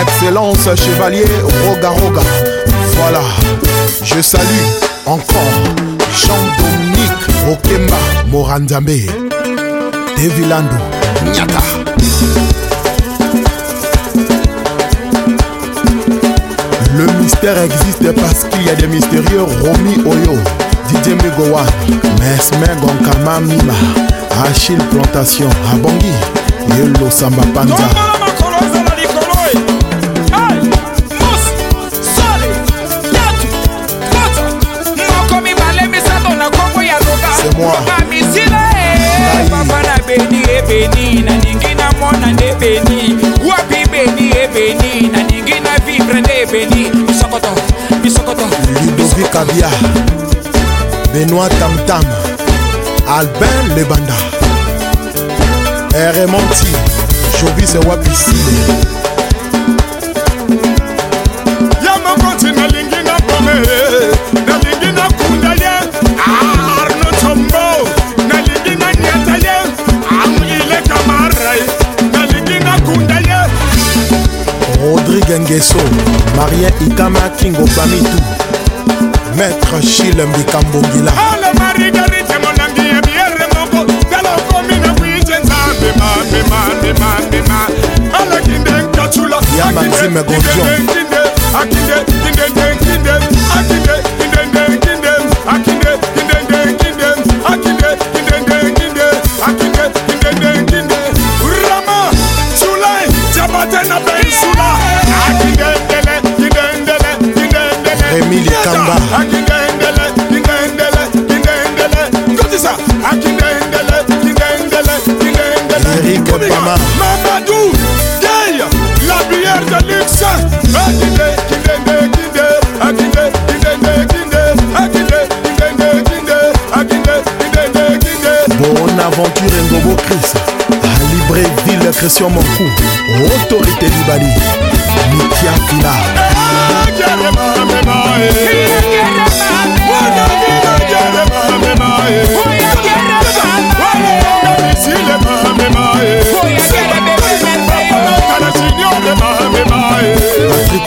excellence, chevalier, roga Voilà, je salue encore Jean-Dominique Okemba Morandambe, Devilando, Nyata. Le mystère existe parce qu'il y a des mystérieux Romi Oyo, Didier Mes Gonkama Mima, Achille Plantation, Abangui, Yelo Samba Panza. moi bamisila e papa na beni ebeni nalingi namona nde beni wapi beni ebeni nalingi na vivre nde ebeni bisokoto bisokoto ludovi kabia benoit tamtam albin lebanda eremonti jovis ewapisi Marien Ikama Kingo Bamitu Maître Chilembi Kambongila Yamanzime Gondion bonaventure ngobo cris libreville christian monkou autorité libali mitia vila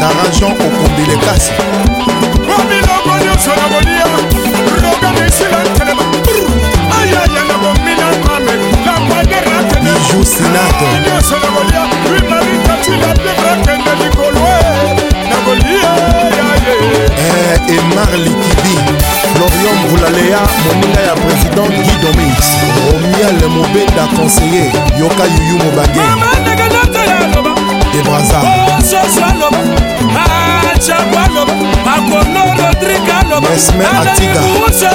tarajon okundile kasi babiloko nyonso na kolia rogana esila telema ayaya na bomina mame lampaderateleyonso na kolia imaritacila debrakende likolo nakolia yaye emar liki na lea moninga ya président guidomix omiel mobenda conseiller yoka yuyu mobange ebraza mesme oh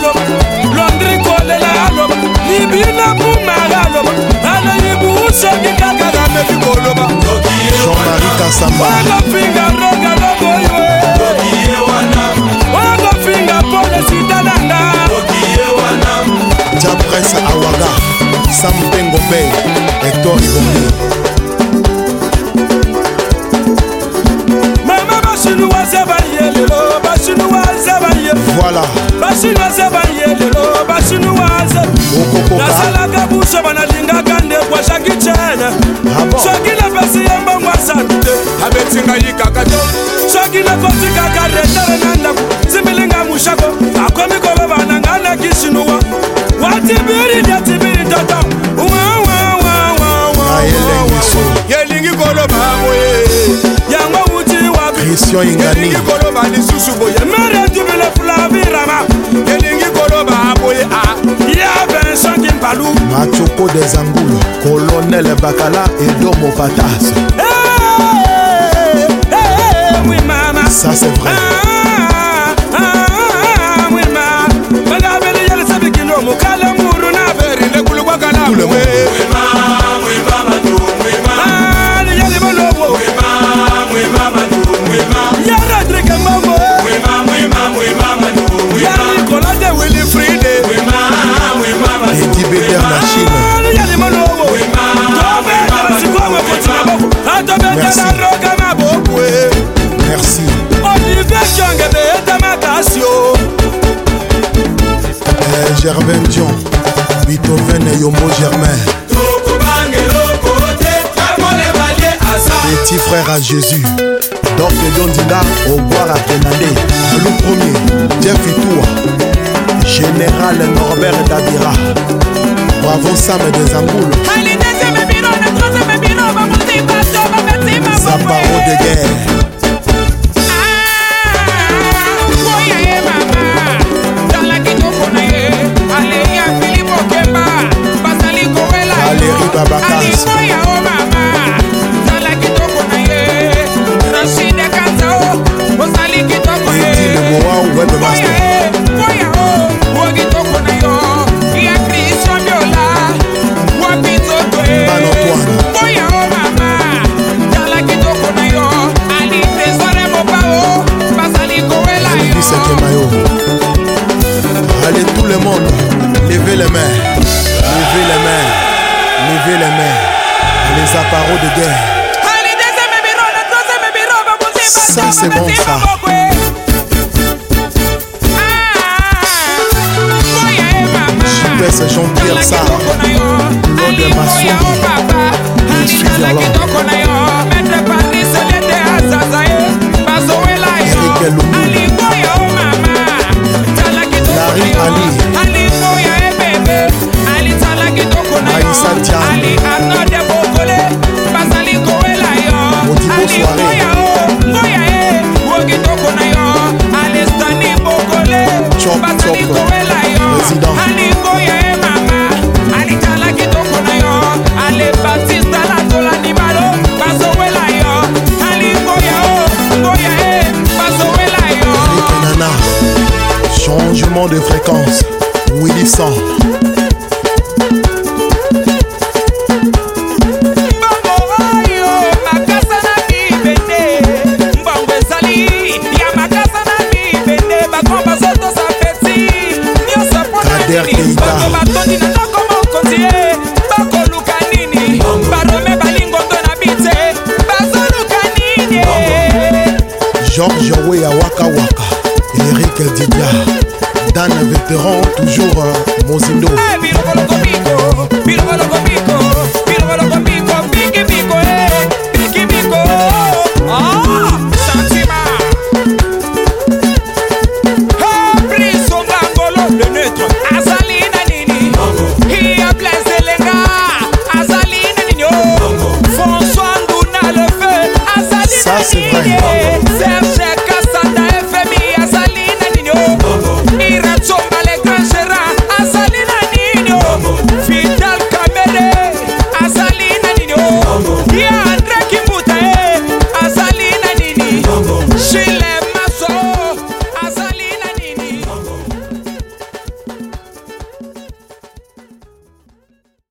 Didie bina munanga loba naloyi busoki kaka na meki koloba jean-marie kasamba okofinga roga loboyo okofinga mpona sita nanga japrese awaga sampengo mpe hector ibongi voilà nasalaka bushe banalingaka ndebwa shaki chene ah soki napesi ye mbongo asatu te abeti ngai kaka to soki nakoti kaka retere na ndako similinga mushako akomi koloba na nga na kishinuwa watibiri ndiatibiri toto yelingi koloba moye yango wuti waelingi koloba lisusu boye mere dubile flavirama yelingi koloba boye Vincent Kimpalou Machoko des Angoules Colonel Bakala et Domo Patas hey, eh, eh, hey, eh, hey, oui, mama. Ça c'est vrai ah, ah, ah, ah oui, ma. Tout le monde. germain dion bitoven yombo germain petit frère à jésus dorfe dondinga oboar à kenande le premier jeff itoua général norbert dabira bravo sam des angoules zaparo de guerre lever les mains, les appareils de guerre. Ça c'est bon ça. Ah, ah, ah. Je vais se jontir ça. L'eau de ma soeur. Kabila Dan vétéran toujours euh, Mozindo hey, eh,